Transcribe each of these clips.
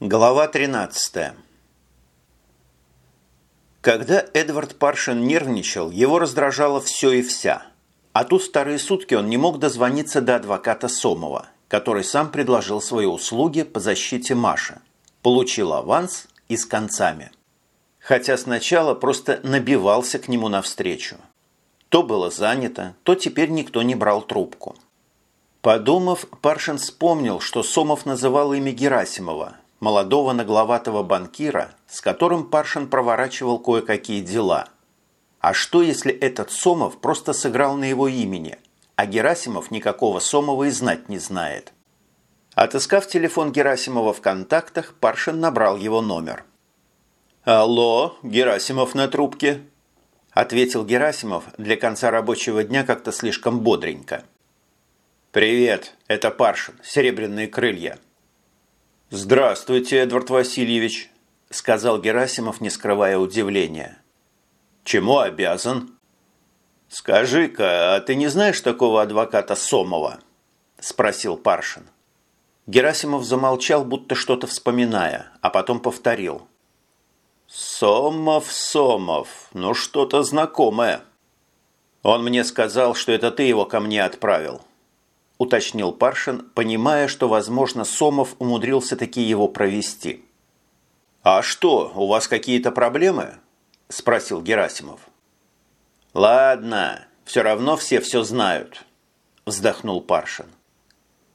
Глава 13 Когда Эдвард Паршин нервничал, его раздражало все и вся. А тут старые сутки он не мог дозвониться до адвоката Сомова, который сам предложил свои услуги по защите Маши. Получил аванс и с концами. Хотя сначала просто набивался к нему навстречу. То было занято, то теперь никто не брал трубку. Подумав, Паршин вспомнил, что Сомов называл имя Герасимова – молодого нагловатого банкира, с которым Паршин проворачивал кое-какие дела. А что, если этот Сомов просто сыграл на его имени, а Герасимов никакого Сомова и знать не знает? Отыскав телефон Герасимова в контактах, Паршин набрал его номер. «Алло, Герасимов на трубке?» – ответил Герасимов для конца рабочего дня как-то слишком бодренько. «Привет, это Паршин, Серебряные крылья». «Здравствуйте, Эдвард Васильевич», – сказал Герасимов, не скрывая удивления. «Чему обязан?» «Скажи-ка, а ты не знаешь такого адвоката Сомова?» – спросил Паршин. Герасимов замолчал, будто что-то вспоминая, а потом повторил. «Сомов, Сомов, ну что-то знакомое». «Он мне сказал, что это ты его ко мне отправил», – уточнил Паршин, понимая, что, возможно, Сомов умудрился таки его провести. «А что, у вас какие-то проблемы?» – спросил Герасимов. «Ладно, все равно все все знают», – вздохнул Паршин.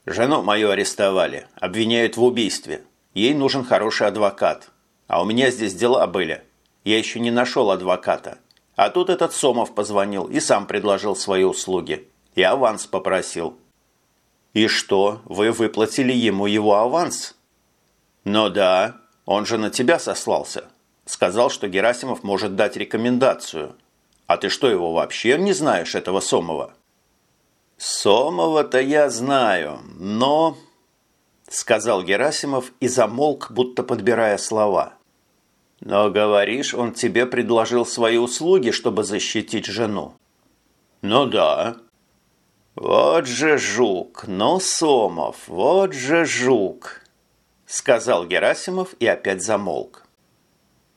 «Жену мою арестовали, обвиняют в убийстве. Ей нужен хороший адвокат. А у меня здесь дела были. Я еще не нашел адвоката. А тут этот Сомов позвонил и сам предложил свои услуги. И аванс попросил. «И что, вы выплатили ему его аванс?» «Ну да, он же на тебя сослался. Сказал, что Герасимов может дать рекомендацию. А ты что, его вообще не знаешь, этого Сомова?» «Сомова-то я знаю, но...» Сказал Герасимов и замолк, будто подбирая слова. «Но, говоришь, он тебе предложил свои услуги, чтобы защитить жену?» «Ну да, «Вот же жук, ну, Сомов, вот же жук!» Сказал Герасимов и опять замолк.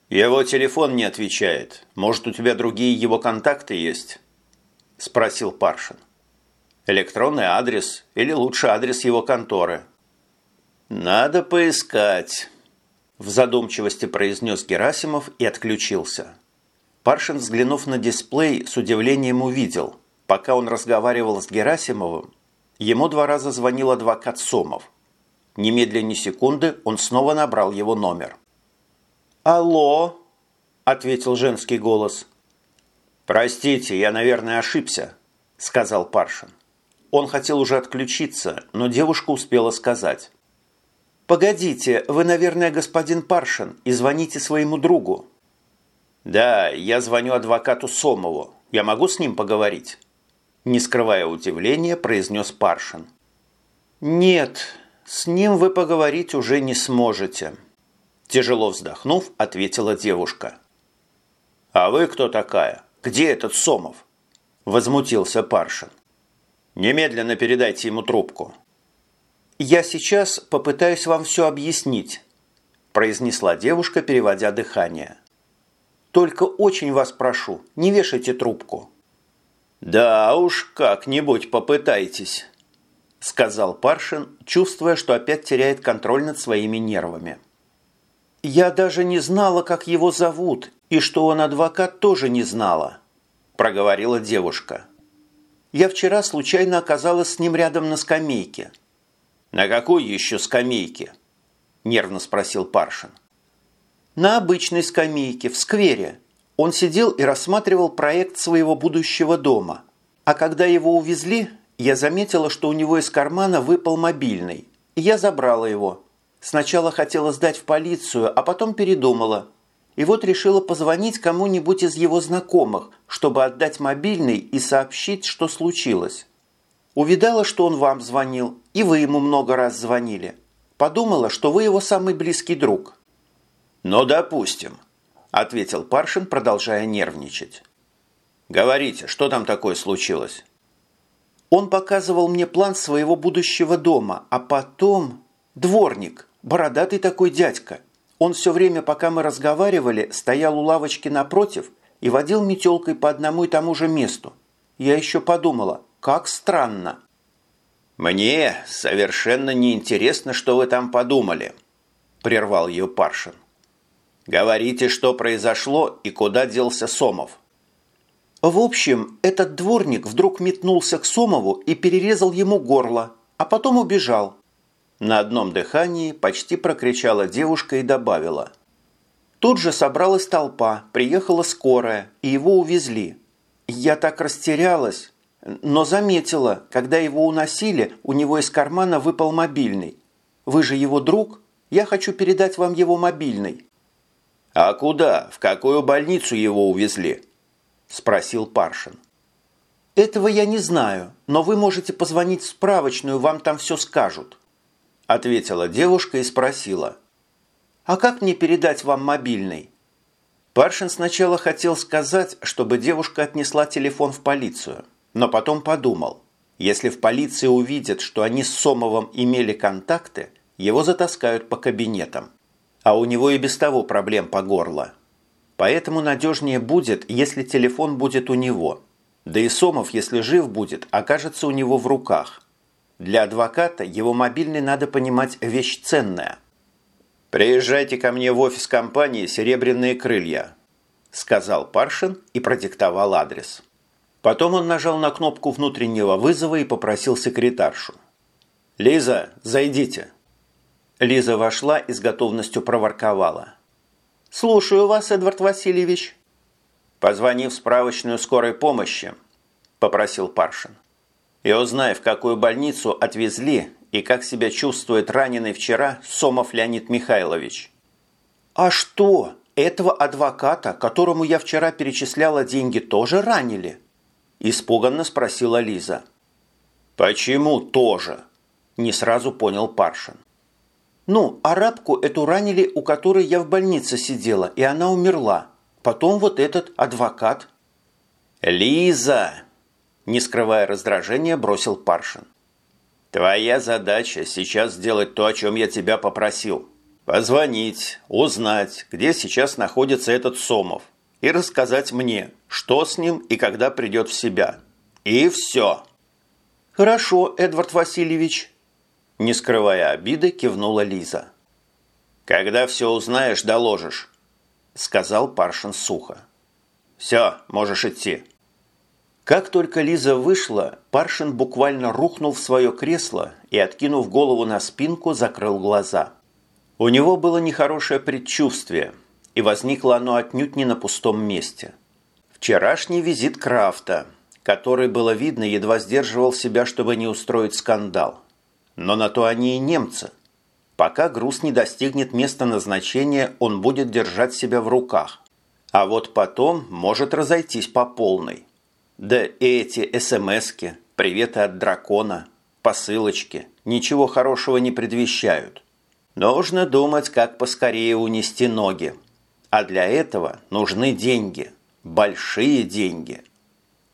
«Его телефон не отвечает. Может, у тебя другие его контакты есть?» Спросил Паршин. «Электронный адрес или лучше адрес его конторы?» «Надо поискать», – в задумчивости произнес Герасимов и отключился. Паршин, взглянув на дисплей, с удивлением увидел – Пока он разговаривал с Герасимовым, ему два раза звонил адвокат Сомов. Немедленно секунды он снова набрал его номер. «Алло!» – ответил женский голос. «Простите, я, наверное, ошибся», – сказал Паршин. Он хотел уже отключиться, но девушка успела сказать. «Погодите, вы, наверное, господин Паршин, и звоните своему другу». «Да, я звоню адвокату Сомову. Я могу с ним поговорить?» Не скрывая удивления, произнес Паршин. «Нет, с ним вы поговорить уже не сможете», тяжело вздохнув, ответила девушка. «А вы кто такая? Где этот Сомов?» возмутился Паршин. «Немедленно передайте ему трубку». «Я сейчас попытаюсь вам все объяснить», произнесла девушка, переводя дыхание. «Только очень вас прошу, не вешайте трубку». «Да уж, как-нибудь попытайтесь», – сказал Паршин, чувствуя, что опять теряет контроль над своими нервами. «Я даже не знала, как его зовут, и что он адвокат тоже не знала», – проговорила девушка. «Я вчера случайно оказалась с ним рядом на скамейке». «На какой еще скамейке?» – нервно спросил Паршин. «На обычной скамейке, в сквере», он сидел и рассматривал проект своего будущего дома. А когда его увезли, я заметила, что у него из кармана выпал мобильный. И я забрала его. Сначала хотела сдать в полицию, а потом передумала. И вот решила позвонить кому-нибудь из его знакомых, чтобы отдать мобильный и сообщить, что случилось. Увидала, что он вам звонил, и вы ему много раз звонили. Подумала, что вы его самый близкий друг. «Ну, допустим ответил Паршин, продолжая нервничать. «Говорите, что там такое случилось?» Он показывал мне план своего будущего дома, а потом... Дворник, Бородатый такой дядька. Он все время, пока мы разговаривали, стоял у лавочки напротив и водил метелкой по одному и тому же месту. Я еще подумала, как странно. «Мне совершенно неинтересно, что вы там подумали», – прервал ее Паршин. «Говорите, что произошло и куда делся Сомов». В общем, этот дворник вдруг метнулся к Сомову и перерезал ему горло, а потом убежал. На одном дыхании почти прокричала девушка и добавила. Тут же собралась толпа, приехала скорая, и его увезли. Я так растерялась, но заметила, когда его уносили, у него из кармана выпал мобильный. Вы же его друг? Я хочу передать вам его мобильный». «А куда? В какую больницу его увезли?» – спросил Паршин. «Этого я не знаю, но вы можете позвонить в справочную, вам там все скажут», – ответила девушка и спросила. «А как мне передать вам мобильный?» Паршин сначала хотел сказать, чтобы девушка отнесла телефон в полицию – но потом подумал, если в полиции увидят, что они с Сомовым имели контакты, его затаскают по кабинетам. А у него и без того проблем по горло. Поэтому надежнее будет, если телефон будет у него. Да и Сомов, если жив будет, окажется у него в руках. Для адвоката его мобильный, надо понимать, вещь ценная. «Приезжайте ко мне в офис компании «Серебряные крылья», сказал Паршин и продиктовал адрес. Потом он нажал на кнопку внутреннего вызова и попросил секретаршу. «Лиза, зайдите». Лиза вошла и с готовностью проворковала. «Слушаю вас, Эдвард Васильевич». «Позвони в справочную скорой помощи», – попросил Паршин. «И узнай, в какую больницу отвезли и как себя чувствует раненый вчера Сомов Леонид Михайлович». «А что, этого адвоката, которому я вчера перечисляла деньги, тоже ранили?» – испуганно спросила Лиза. «Почему тоже?» – не сразу понял Паршин. «Ну, арабку эту ранили, у которой я в больнице сидела, и она умерла. Потом вот этот адвокат». «Лиза!» – не скрывая раздражения, бросил Паршин. «Твоя задача сейчас сделать то, о чем я тебя попросил. Позвонить, узнать, где сейчас находится этот Сомов, и рассказать мне, что с ним и когда придет в себя. И все. Хорошо, Эдвард Васильевич. Не скрывая обиды, кивнула Лиза. Когда все узнаешь, доложишь, сказал Паршин сухо. Все, можешь идти. Как только Лиза вышла, Паршин буквально рухнул в свое кресло и, откинув голову на спинку, закрыл глаза. У него было нехорошее предчувствие, и возникло оно отнюдь не на пустом месте – Вчерашний визит Крафта, который, было видно, едва сдерживал себя, чтобы не устроить скандал. Но на то они и немцы. Пока груз не достигнет места назначения, он будет держать себя в руках. А вот потом может разойтись по полной. Да и эти СМСки, приветы от дракона, посылочки, ничего хорошего не предвещают. Нужно думать, как поскорее унести ноги. А для этого нужны деньги – Большие деньги.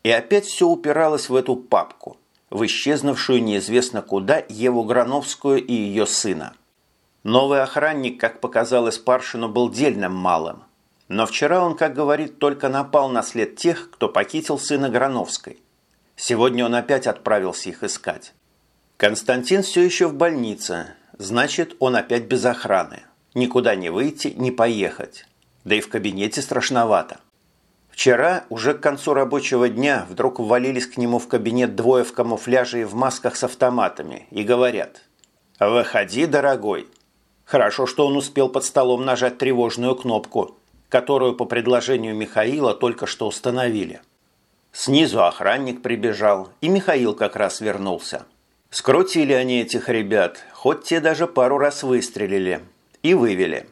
И опять все упиралось в эту папку, в исчезнувшую неизвестно куда Еву Грановскую и ее сына. Новый охранник, как показалось Паршину, был дельным малым. Но вчера он, как говорит, только напал на след тех, кто похитил сына Грановской. Сегодня он опять отправился их искать. Константин все еще в больнице, значит, он опять без охраны. Никуда не выйти, не поехать. Да и в кабинете страшновато. Вчера, уже к концу рабочего дня, вдруг ввалились к нему в кабинет двое в камуфляже и в масках с автоматами и говорят «Выходи, дорогой». Хорошо, что он успел под столом нажать тревожную кнопку, которую по предложению Михаила только что установили. Снизу охранник прибежал, и Михаил как раз вернулся. Скрутили они этих ребят, хоть те даже пару раз выстрелили, и вывели –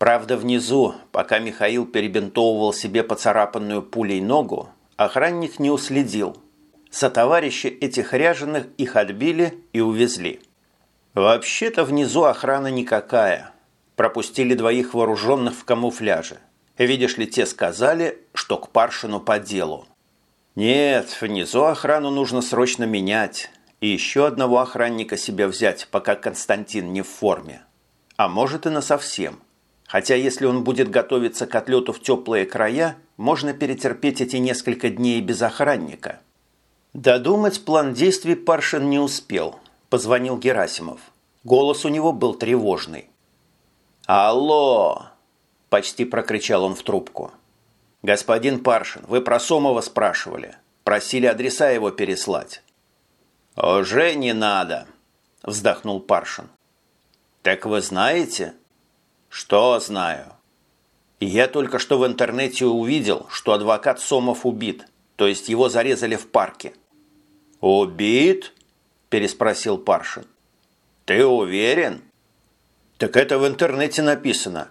Правда, внизу, пока Михаил перебинтовывал себе поцарапанную пулей ногу, охранник не уследил. Сотоварищи этих ряженых их отбили и увезли. Вообще-то внизу охрана никакая. Пропустили двоих вооруженных в камуфляже. Видишь ли, те сказали, что к Паршину по делу. Нет, внизу охрану нужно срочно менять. И еще одного охранника себе взять, пока Константин не в форме. а может и на совсем. Хотя если он будет готовиться к отлету в теплые края, можно перетерпеть эти несколько дней без охранника. Додумать план действий Паршин не успел. Позвонил Герасимов. Голос у него был тревожный. «Алло!» – почти прокричал он в трубку. «Господин Паршин, вы про Сомова спрашивали. Просили адреса его переслать». «Уже не надо», – вздохнул Паршин. «Так вы знаете?» «Что знаю?» «Я только что в интернете увидел, что адвокат Сомов убит, то есть его зарезали в парке». «Убит?» – переспросил Паршин. «Ты уверен?» «Так это в интернете написано.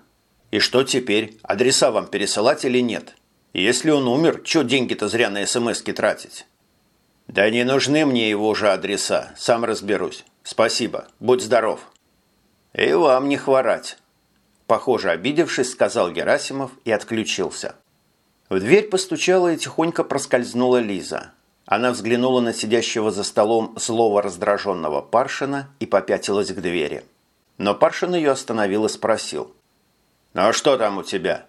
И что теперь, адреса вам пересылать или нет? Если он умер, что деньги-то зря на СМСки тратить?» «Да не нужны мне его же адреса, сам разберусь. Спасибо, будь здоров». «И вам не хворать», – похоже, обидевшись, сказал Герасимов и отключился. В дверь постучала и тихонько проскользнула Лиза. Она взглянула на сидящего за столом злого раздраженного Паршина и попятилась к двери. Но Паршин ее остановил и спросил. «Ну а что там у тебя?»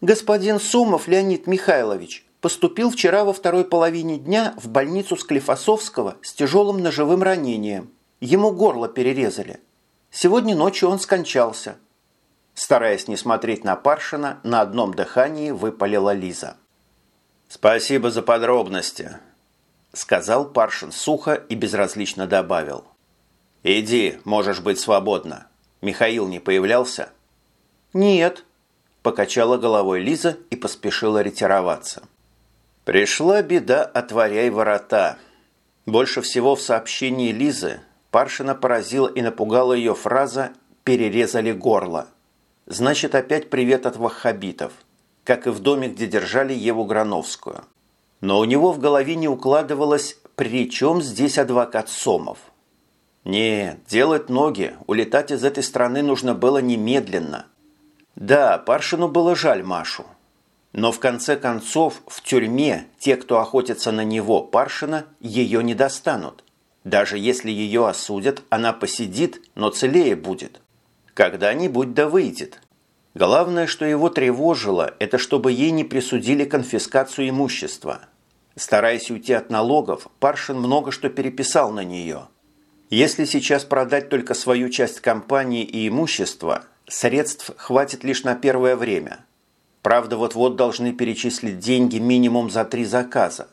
«Господин Сумов Леонид Михайлович поступил вчера во второй половине дня в больницу Склифосовского с тяжелым ножевым ранением. Ему горло перерезали. Сегодня ночью он скончался». Стараясь не смотреть на Паршина, на одном дыхании выпалила Лиза. «Спасибо за подробности», – сказал Паршин сухо и безразлично добавил. «Иди, можешь быть свободна. Михаил не появлялся?» «Нет», – покачала головой Лиза и поспешила ретироваться. Пришла беда, отворяй ворота. Больше всего в сообщении Лизы Паршина поразила и напугала ее фраза «перерезали горло». Значит, опять привет от ваххабитов, как и в доме, где держали Еву Грановскую. Но у него в голове не укладывалось «при чем здесь адвокат Сомов?». Нет, делать ноги, улетать из этой страны нужно было немедленно. Да, Паршину было жаль Машу. Но в конце концов в тюрьме те, кто охотится на него, Паршина, ее не достанут. Даже если ее осудят, она посидит, но целее будет. Когда-нибудь да выйдет. Главное, что его тревожило, это чтобы ей не присудили конфискацию имущества. Стараясь уйти от налогов, Паршин много что переписал на нее. Если сейчас продать только свою часть компании и имущества, средств хватит лишь на первое время. Правда, вот-вот должны перечислить деньги минимум за три заказа.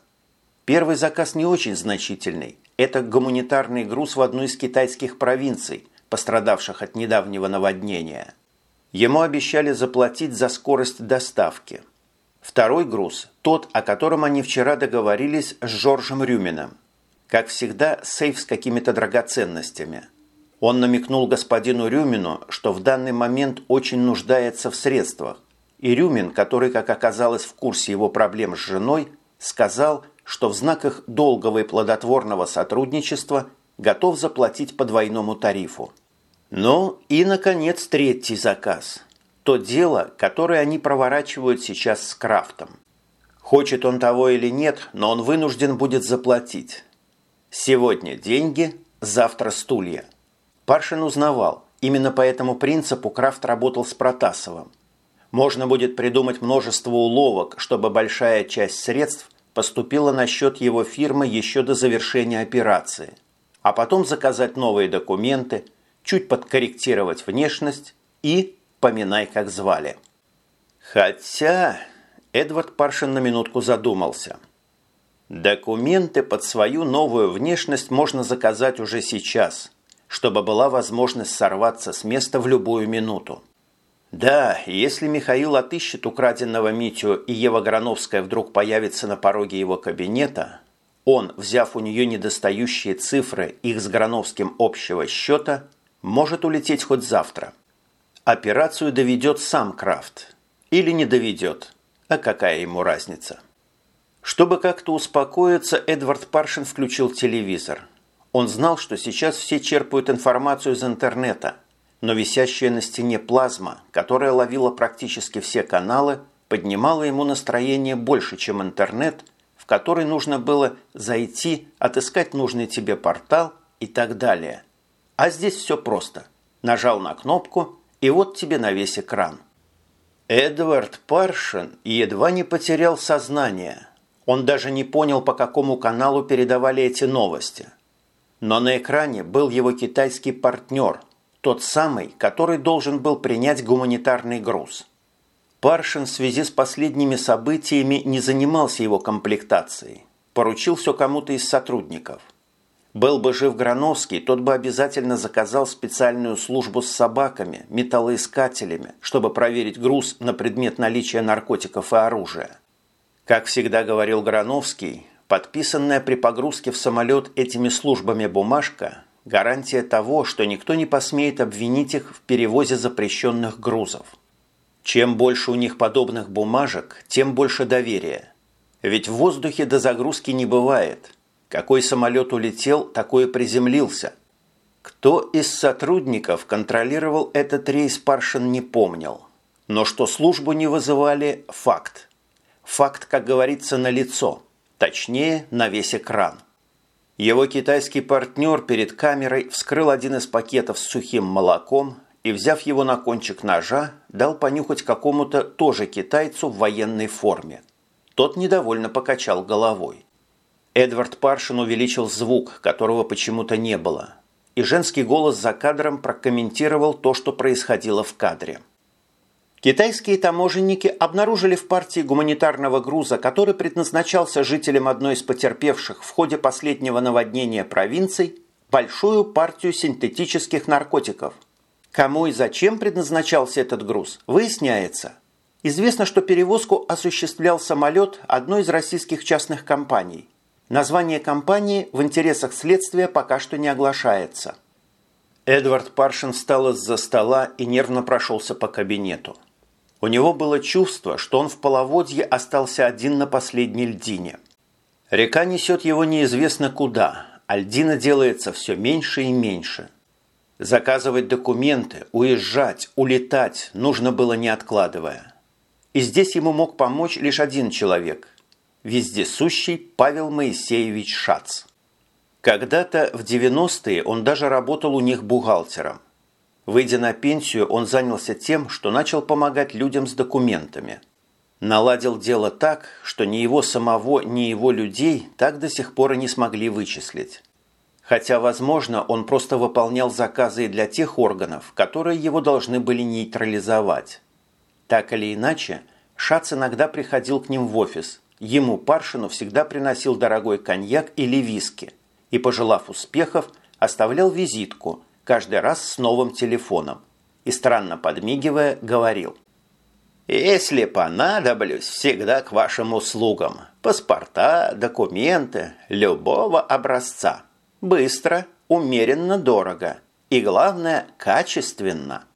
Первый заказ не очень значительный. Это гуманитарный груз в одну из китайских провинций, пострадавших от недавнего наводнения. Ему обещали заплатить за скорость доставки. Второй груз – тот, о котором они вчера договорились с Жоржем Рюмином. Как всегда, сейф с какими-то драгоценностями. Он намекнул господину Рюмину, что в данный момент очень нуждается в средствах. И Рюмин, который, как оказалось, в курсе его проблем с женой, сказал, что в знаках долгого и плодотворного сотрудничества готов заплатить по двойному тарифу. Ну и, наконец, третий заказ. То дело, которое они проворачивают сейчас с Крафтом. Хочет он того или нет, но он вынужден будет заплатить. Сегодня деньги, завтра стулья. Паршин узнавал, именно по этому принципу Крафт работал с Протасовым. Можно будет придумать множество уловок, чтобы большая часть средств поступила на счет его фирмы еще до завершения операции, а потом заказать новые документы – чуть подкорректировать внешность и поминай, как звали. Хотя Эдвард Паршин на минутку задумался. Документы под свою новую внешность можно заказать уже сейчас, чтобы была возможность сорваться с места в любую минуту. Да, если Михаил отыщет украденного Митю и Ева Грановская вдруг появится на пороге его кабинета, он, взяв у нее недостающие цифры их с Грановским общего счета, может улететь хоть завтра. Операцию доведет сам Крафт. Или не доведет. А какая ему разница? Чтобы как-то успокоиться, Эдвард Паршин включил телевизор. Он знал, что сейчас все черпают информацию из интернета, но висящая на стене плазма, которая ловила практически все каналы, поднимала ему настроение больше, чем интернет, в который нужно было зайти, отыскать нужный тебе портал и так далее – а здесь все просто. Нажал на кнопку, и вот тебе на весь экран. Эдвард Паршин едва не потерял сознание. Он даже не понял, по какому каналу передавали эти новости. Но на экране был его китайский партнер, тот самый, который должен был принять гуманитарный груз. Паршин в связи с последними событиями не занимался его комплектацией, поручил все кому-то из сотрудников – был бы жив Грановский, тот бы обязательно заказал специальную службу с собаками, металлоискателями, чтобы проверить груз на предмет наличия наркотиков и оружия. Как всегда говорил Грановский, подписанная при погрузке в самолет этими службами бумажка – гарантия того, что никто не посмеет обвинить их в перевозе запрещенных грузов. Чем больше у них подобных бумажек, тем больше доверия. Ведь в воздухе до загрузки не бывает – какой самолет улетел, такой и приземлился. Кто из сотрудников контролировал этот рейс, Паршин не помнил. Но что службу не вызывали – факт. Факт, как говорится, на лицо, точнее, на весь экран. Его китайский партнер перед камерой вскрыл один из пакетов с сухим молоком и, взяв его на кончик ножа, дал понюхать какому-то тоже китайцу в военной форме. Тот недовольно покачал головой. Эдвард Паршин увеличил звук, которого почему-то не было. И женский голос за кадром прокомментировал то, что происходило в кадре. Китайские таможенники обнаружили в партии гуманитарного груза, который предназначался жителям одной из потерпевших в ходе последнего наводнения провинций, большую партию синтетических наркотиков. Кому и зачем предназначался этот груз, выясняется. Известно, что перевозку осуществлял самолет одной из российских частных компаний – Название компании в интересах следствия пока что не оглашается. Эдвард Паршин встал из-за стола и нервно прошелся по кабинету. У него было чувство, что он в половодье остался один на последней льдине. Река несет его неизвестно куда, а льдина делается все меньше и меньше. Заказывать документы, уезжать, улетать нужно было не откладывая. И здесь ему мог помочь лишь один человек – вездесущий Павел Моисеевич Шац. Когда-то в 90-е он даже работал у них бухгалтером. Выйдя на пенсию, он занялся тем, что начал помогать людям с документами. Наладил дело так, что ни его самого, ни его людей так до сих пор и не смогли вычислить. Хотя, возможно, он просто выполнял заказы для тех органов, которые его должны были нейтрализовать. Так или иначе, Шац иногда приходил к ним в офис – Ему Паршину всегда приносил дорогой коньяк или виски и, пожелав успехов, оставлял визитку, каждый раз с новым телефоном, и, странно подмигивая, говорил «Если понадоблюсь, всегда к вашим услугам. Паспорта, документы, любого образца. Быстро, умеренно дорого и, главное, качественно».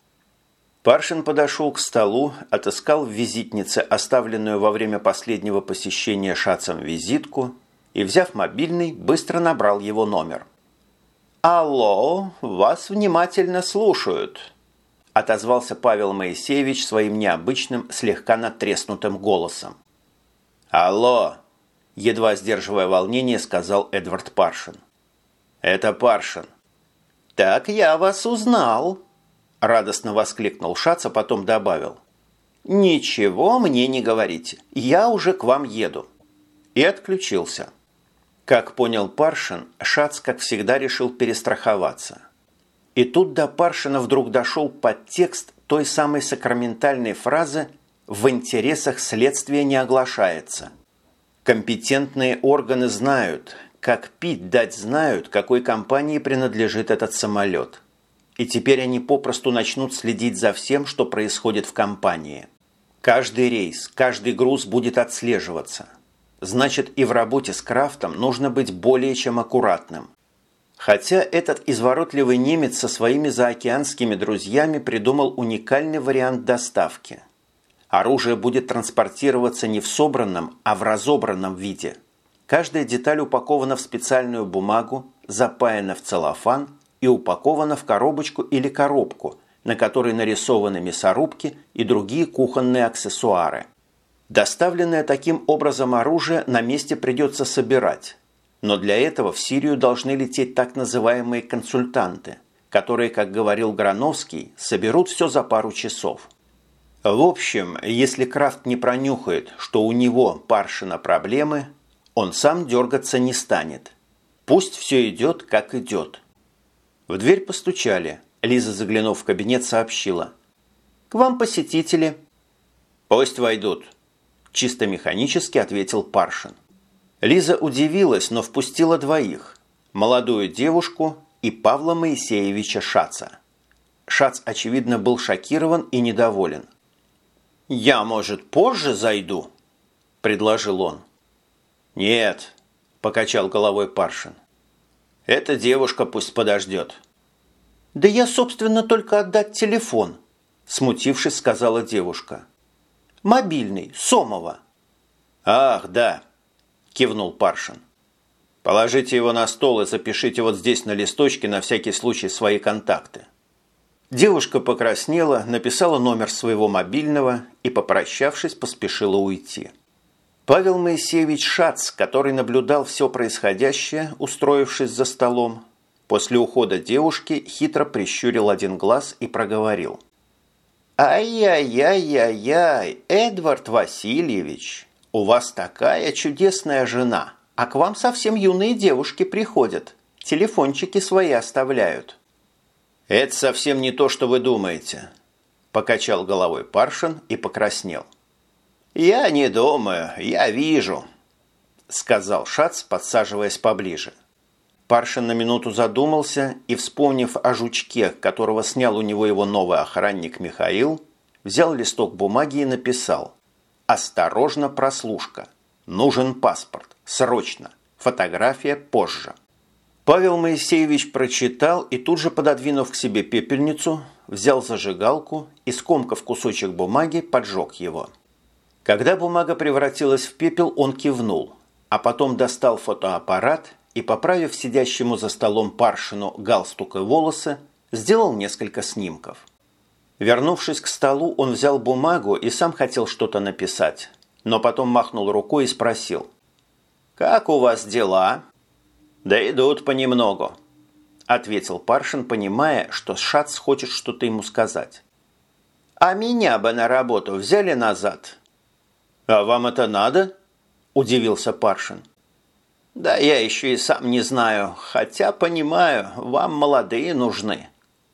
Паршин подошел к столу, отыскал в визитнице оставленную во время последнего посещения Шацем визитку и, взяв мобильный, быстро набрал его номер. «Алло, вас внимательно слушают», – отозвался Павел Моисеевич своим необычным, слегка натреснутым голосом. «Алло», – едва сдерживая волнение, сказал Эдвард Паршин. «Это Паршин». «Так я вас узнал», Радостно воскликнул Шац, а потом добавил. «Ничего мне не говорите, я уже к вам еду». И отключился. Как понял Паршин, Шац, как всегда, решил перестраховаться. И тут до Паршина вдруг дошел подтекст той самой сакраментальной фразы «в интересах следствия не оглашается». Компетентные органы знают, как пить дать знают, какой компании принадлежит этот самолет. И теперь они попросту начнут следить за всем, что происходит в компании. Каждый рейс, каждый груз будет отслеживаться. Значит, и в работе с крафтом нужно быть более чем аккуратным. Хотя этот изворотливый немец со своими заокеанскими друзьями придумал уникальный вариант доставки. Оружие будет транспортироваться не в собранном, а в разобранном виде. Каждая деталь упакована в специальную бумагу, запаяна в целлофан – и упакована в коробочку или коробку, на которой нарисованы мясорубки и другие кухонные аксессуары. Доставленное таким образом оружие на месте придется собирать. Но для этого в Сирию должны лететь так называемые консультанты, которые, как говорил Грановский, соберут все за пару часов. В общем, если Крафт не пронюхает, что у него, Паршина, проблемы, он сам дергаться не станет. Пусть все идет, как идет. В дверь постучали. Лиза, заглянув в кабинет, сообщила. «К вам посетители». «Пусть войдут», – чисто механически ответил Паршин. Лиза удивилась, но впустила двоих – молодую девушку и Павла Моисеевича Шаца. Шац, очевидно, был шокирован и недоволен. «Я, может, позже зайду?» – предложил он. «Нет», – покачал головой Паршин. «Эта девушка пусть подождет». «Да я, собственно, только отдать телефон», – смутившись, сказала девушка. «Мобильный, Сомова». «Ах, да», кивнул Паршин. Положите его на стол и запишите вот здесь на листочке на всякий случай свои контакты. Девушка покраснела, написала номер своего мобильного и, попрощавшись, поспешила уйти. Павел Моисеевич Шац, который наблюдал все происходящее, устроившись за столом, после ухода девушки хитро прищурил один глаз и проговорил. «Ай-яй-яй-яй-яй, Эдвард Васильевич, «У вас такая чудесная жена, а к вам совсем юные девушки приходят, телефончики свои оставляют». «Это совсем не то, что вы думаете», – покачал головой Паршин и покраснел. «Я не думаю, я вижу», – сказал Шац, подсаживаясь поближе. Паршин на минуту задумался и, вспомнив о жучке, которого снял у него его новый охранник Михаил, взял листок бумаги и написал Осторожно, прослушка. Нужен паспорт. Срочно. Фотография позже. Павел Моисеевич прочитал и тут же, пододвинув к себе пепельницу, взял зажигалку и, скомкав кусочек бумаги, поджег его. Когда бумага превратилась в пепел, он кивнул, а потом достал фотоаппарат и, поправив сидящему за столом Паршину галстук и волосы, сделал несколько снимков. Вернувшись к столу, он взял бумагу и сам хотел что-то написать, но потом махнул рукой и спросил. «Как у вас дела?» «Да идут понемногу», – ответил Паршин, понимая, что Шац хочет что-то ему сказать. «А меня бы на работу взяли назад». «А вам это надо?» – удивился Паршин. «Да я еще и сам не знаю, хотя понимаю, вам молодые нужны.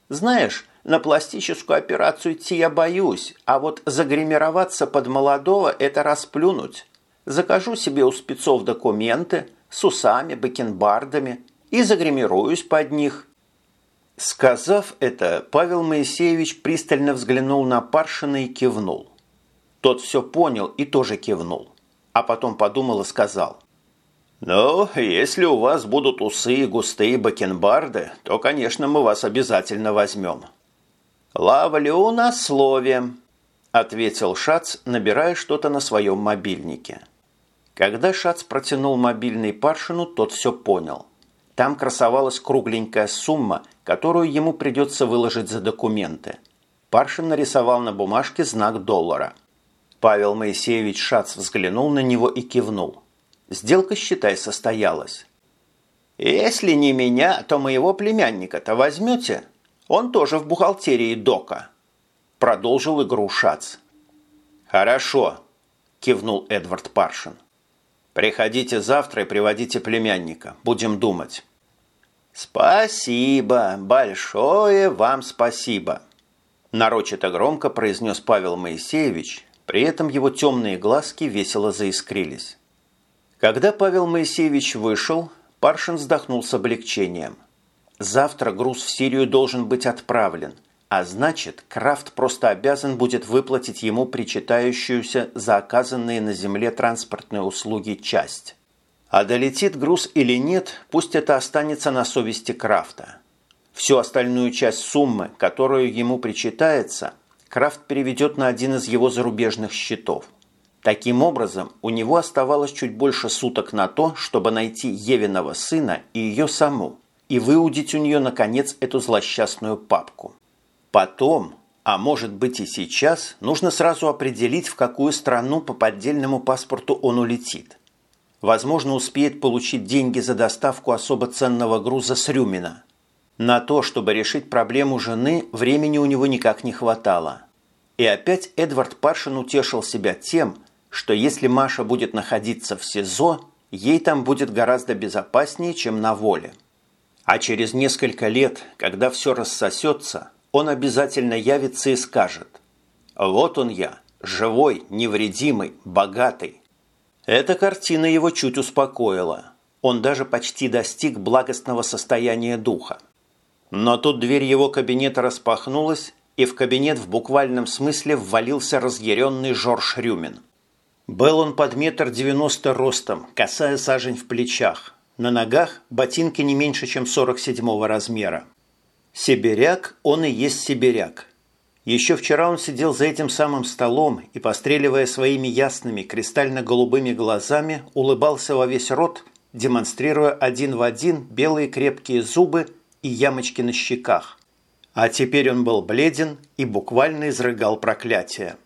Знаешь, на пластическую операцию идти я боюсь, а вот загримироваться под молодого – это расплюнуть. Закажу себе у спецов документы с усами, бакенбардами и загримируюсь под них. Сказав это, Павел Моисеевич пристально взглянул на Паршина и кивнул. Тот все понял и тоже кивнул, а потом подумал и сказал. «Ну, если у вас будут усы и густые бакенбарды, то, конечно, мы вас обязательно возьмем». «Ловлю на слове», – ответил Шац, набирая что-то на своем мобильнике. Когда Шац протянул мобильный Паршину, тот все понял. Там красовалась кругленькая сумма, которую ему придется выложить за документы. Паршин нарисовал на бумажке знак доллара. Павел Моисеевич Шац взглянул на него и кивнул. Сделка, считай, состоялась. «Если не меня, то моего племянника-то возьмете?» Он тоже в бухгалтерии Дока. Продолжил игру Шац. Хорошо, кивнул Эдвард Паршин. Приходите завтра и приводите племянника. Будем думать. Спасибо, большое вам спасибо. Нарочито громко произнес Павел Моисеевич, при этом его темные глазки весело заискрились. Когда Павел Моисеевич вышел, Паршин вздохнул с облегчением – Завтра груз в Сирию должен быть отправлен, а значит, Крафт просто обязан будет выплатить ему причитающуюся за оказанные на земле транспортные услуги часть. А долетит груз или нет, пусть это останется на совести Крафта. Всю остальную часть суммы, которую ему причитается, Крафт переведет на один из его зарубежных счетов. Таким образом, у него оставалось чуть больше суток на то, чтобы найти Евиного сына и ее саму и выудить у нее, наконец, эту злосчастную папку. Потом, а может быть и сейчас, нужно сразу определить, в какую страну по поддельному паспорту он улетит. Возможно, успеет получить деньги за доставку особо ценного груза с Рюмина. На то, чтобы решить проблему жены, времени у него никак не хватало. И опять Эдвард Паршин утешил себя тем, что если Маша будет находиться в СИЗО, ей там будет гораздо безопаснее, чем на воле. А через несколько лет, когда все рассосется, он обязательно явится и скажет «Вот он я, живой, невредимый, богатый». Эта картина его чуть успокоила. Он даже почти достиг благостного состояния духа. Но тут дверь его кабинета распахнулась, и в кабинет в буквальном смысле ввалился разъяренный Жорж Рюмин. Был он под метр девяносто ростом, касая сажень в плечах. На ногах ботинки не меньше, чем сорок седьмого размера. Сибиряк, он и есть сибиряк. Еще вчера он сидел за этим самым столом и, постреливая своими ясными кристально-голубыми глазами, улыбался во весь рот, демонстрируя один в один белые крепкие зубы и ямочки на щеках. А теперь он был бледен и буквально изрыгал проклятие.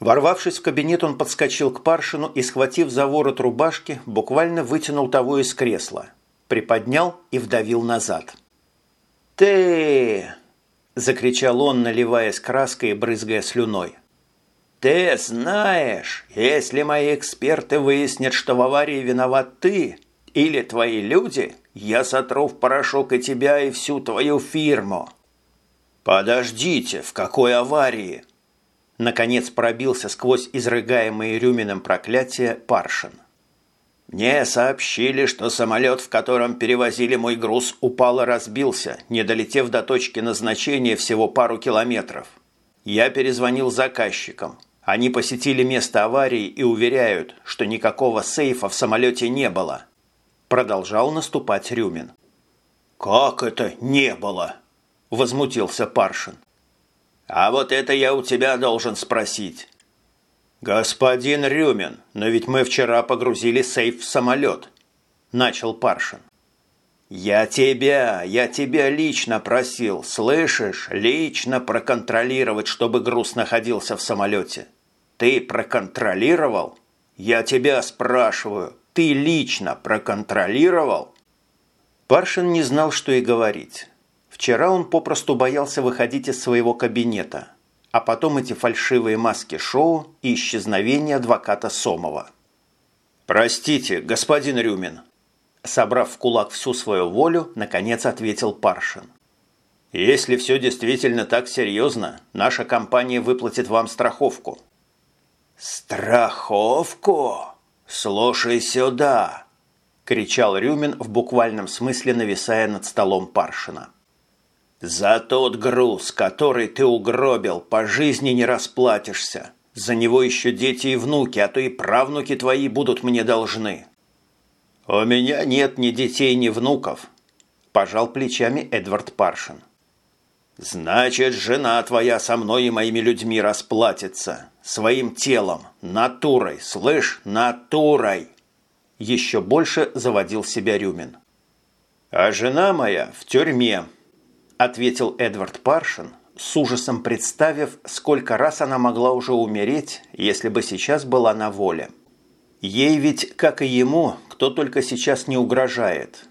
Ворвавшись в кабинет, он подскочил к Паршину и, схватив за ворот рубашки, буквально вытянул того из кресла, приподнял и вдавил назад. «Ты!» – закричал он, наливаясь краской и брызгая слюной. «Ты знаешь, если мои эксперты выяснят, что в аварии виноват ты или твои люди, я сотру в порошок и тебя, и всю твою фирму». «Подождите, в какой аварии?» Наконец пробился сквозь изрыгаемые Рюмином проклятия Паршин. Мне сообщили, что самолет, в котором перевозили мой груз, упал и разбился, не долетев до точки назначения всего пару километров. Я перезвонил заказчикам. Они посетили место аварии и уверяют, что никакого сейфа в самолете не было. Продолжал наступать Рюмин. «Как это не было?» – возмутился Паршин. «А вот это я у тебя должен спросить. «Господин Рюмин, но ведь мы вчера погрузили сейф в самолет», – начал Паршин. «Я тебя, я тебя лично просил, слышишь, лично проконтролировать, чтобы груз находился в самолете. Ты проконтролировал? Я тебя спрашиваю, ты лично проконтролировал?» Паршин не знал, что и говорить. Вчера он попросту боялся выходить из своего кабинета – а потом эти фальшивые маски шоу и исчезновение адвоката Сомова. «Простите, господин Рюмин», собрав в кулак всю свою волю, наконец ответил Паршин. «Если все действительно так серьезно, наша компания выплатит вам страховку». «Страховку? Слушай сюда!» – кричал Рюмин в буквальном смысле, нависая над столом Паршина. «За тот груз, который ты угробил, по жизни не расплатишься. За него еще дети и внуки, а то и правнуки твои будут мне должны». «У меня нет ни детей, ни внуков», – пожал плечами Эдвард Паршин. «Значит, жена твоя со мной и моими людьми расплатится. Своим телом, натурой, слышь, натурой!» Еще больше заводил себя Рюмин. «А жена моя в тюрьме», ответил Эдвард Паршин, с ужасом представив, сколько раз она могла уже умереть, если бы сейчас была на воле. Ей ведь, как и ему, кто только сейчас не угрожает.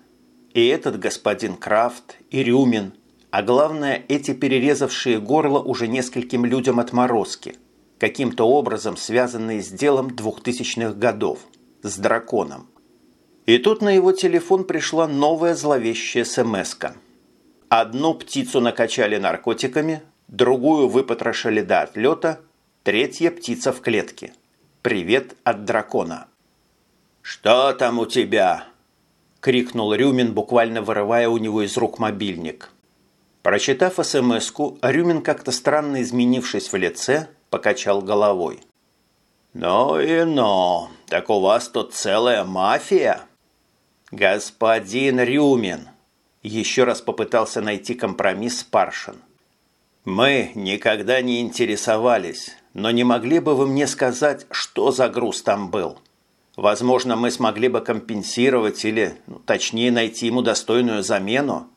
И этот господин Крафт, и Рюмин, а главное, эти перерезавшие горло уже нескольким людям отморозки, каким-то образом связанные с делом двухтысячных годов, с драконом. И тут на его телефон пришла новая зловещая смс -ка. Одну птицу накачали наркотиками, другую выпотрошили до отлета, третья птица в клетке. Привет от дракона. «Что там у тебя?» – крикнул Рюмин, буквально вырывая у него из рук мобильник. Прочитав СМС-ку, Рюмин, как-то странно изменившись в лице, покачал головой. «Ну и ну, так у вас тут целая мафия?» «Господин Рюмин!» Еще раз попытался найти компромисс Паршин. «Мы никогда не интересовались, но не могли бы вы мне сказать, что за груз там был? Возможно, мы смогли бы компенсировать или, ну, точнее, найти ему достойную замену?»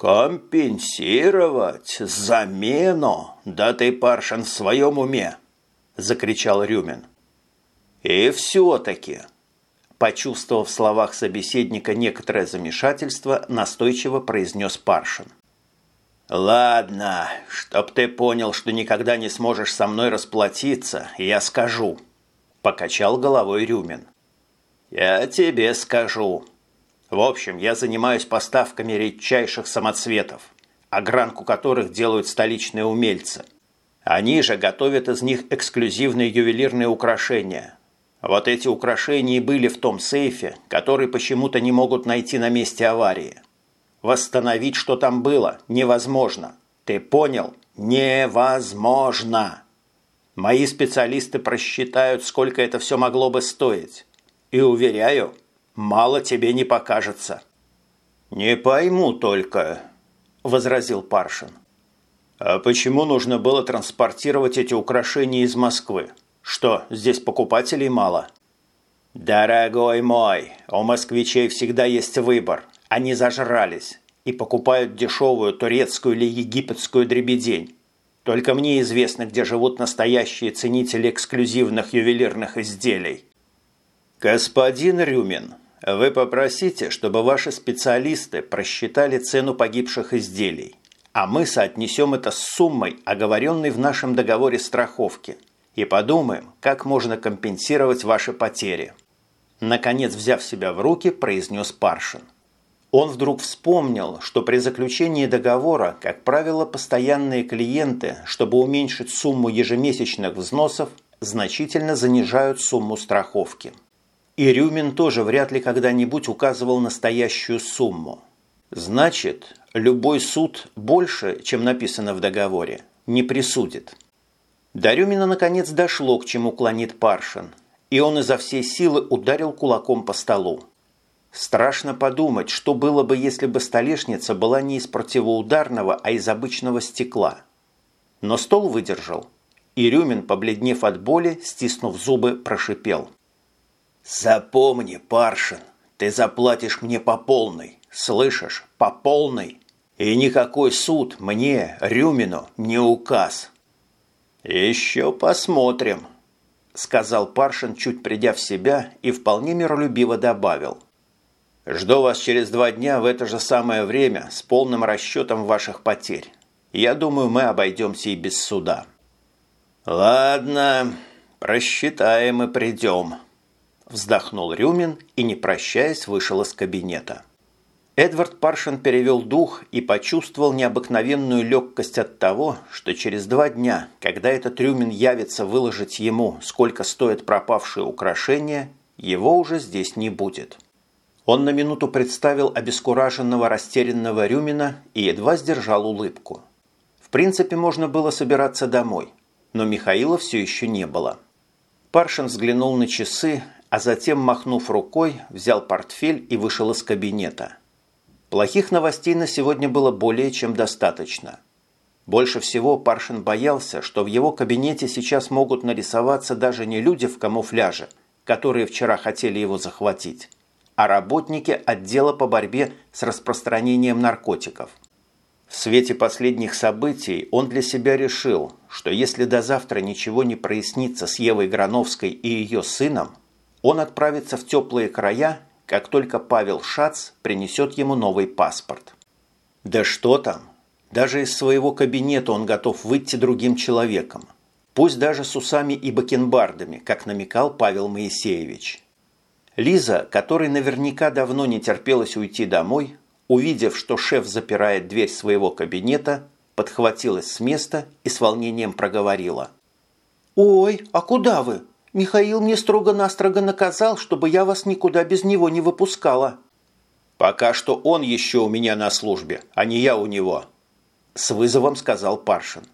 «Компенсировать? Замену? Да ты, Паршин, в своем уме!» – закричал Рюмин. «И все-таки почувствовав в словах собеседника некоторое замешательство, настойчиво произнес Паршин. «Ладно, чтоб ты понял, что никогда не сможешь со мной расплатиться, я скажу», – покачал головой Рюмин. «Я тебе скажу. В общем, я занимаюсь поставками редчайших самоцветов, огранку которых делают столичные умельцы. Они же готовят из них эксклюзивные ювелирные украшения. Вот эти украшения и были в том сейфе, который почему-то не могут найти на месте аварии». Восстановить, что там было, невозможно. Ты понял? Невозможно. Мои специалисты просчитают, сколько это все могло бы стоить. И уверяю, мало тебе не покажется. Не пойму только, возразил Паршин. А почему нужно было транспортировать эти украшения из Москвы? Что, здесь покупателей мало? Дорогой мой, у москвичей всегда есть выбор – они зажрались и покупают дешевую турецкую или египетскую дребедень. Только мне известно, где живут настоящие ценители эксклюзивных ювелирных изделий. Господин Рюмин, вы попросите, чтобы ваши специалисты просчитали цену погибших изделий, а мы соотнесем это с суммой, оговоренной в нашем договоре страховки, и подумаем, как можно компенсировать ваши потери. Наконец, взяв себя в руки, произнес Паршин. Он вдруг вспомнил, что при заключении договора, как правило, постоянные клиенты, чтобы уменьшить сумму ежемесячных взносов, значительно занижают сумму страховки. И Рюмин тоже вряд ли когда-нибудь указывал настоящую сумму. Значит, любой суд больше, чем написано в договоре, не присудит. До Рюмина наконец дошло, к чему клонит Паршин, и он изо всей силы ударил кулаком по столу. Страшно подумать, что было бы, если бы столешница была не из противоударного, а из обычного стекла. Но стол выдержал, и Рюмин, побледнев от боли, стиснув зубы, прошипел. «Запомни, Паршин, ты заплатишь мне по полной, слышишь, по полной, и никакой суд мне, Рюмину, не указ». «Еще посмотрим», – сказал Паршин, чуть придя в себя, и вполне миролюбиво добавил – Жду вас через два дня в это же самое время с полным расчетом ваших потерь. Я думаю, мы обойдемся и без суда». «Ладно, просчитаем и придем», – вздохнул Рюмин и, не прощаясь, вышел из кабинета. Эдвард Паршин перевел дух и почувствовал необыкновенную легкость от того, что через два дня, когда этот Рюмин явится выложить ему, сколько стоят пропавшие украшения, его уже здесь не будет. Он на минуту представил обескураженного растерянного Рюмина и едва сдержал улыбку. В принципе, можно было собираться домой, но Михаила все еще не было. Паршин взглянул на часы, а затем, махнув рукой, взял портфель и вышел из кабинета. Плохих новостей на сегодня было более чем достаточно. Больше всего Паршин боялся, что в его кабинете сейчас могут нарисоваться даже не люди в камуфляже, которые вчера хотели его захватить, а работники отдела по борьбе с распространением наркотиков. В свете последних событий он для себя решил, что если до завтра ничего не прояснится с Евой Грановской и ее сыном, он отправится в теплые края, как только Павел Шац принесет ему новый паспорт. Да что там, даже из своего кабинета он готов выйти другим человеком, пусть даже с усами и бакенбардами, как намекал Павел Моисеевич. Лиза, которой наверняка давно не терпелось уйти домой, увидев, что шеф запирает дверь своего кабинета, подхватилась с места и с волнением проговорила. «Ой, а куда вы? Михаил мне строго-настрого наказал, чтобы я вас никуда без него не выпускала». «Пока что он еще у меня на службе, а не я у него», – с вызовом сказал Паршин.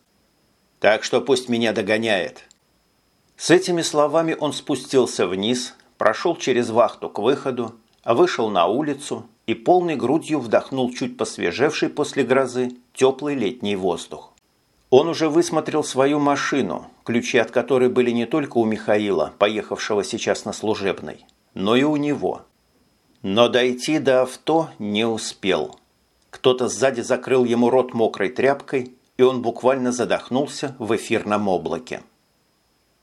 «Так что пусть меня догоняет». С этими словами он спустился вниз, прошел через вахту к выходу, вышел на улицу и полной грудью вдохнул чуть посвежевший после грозы теплый летний воздух. Он уже высмотрел свою машину, ключи от которой были не только у Михаила, поехавшего сейчас на служебной, но и у него. Но дойти до авто не успел. Кто-то сзади закрыл ему рот мокрой тряпкой, и он буквально задохнулся в эфирном облаке.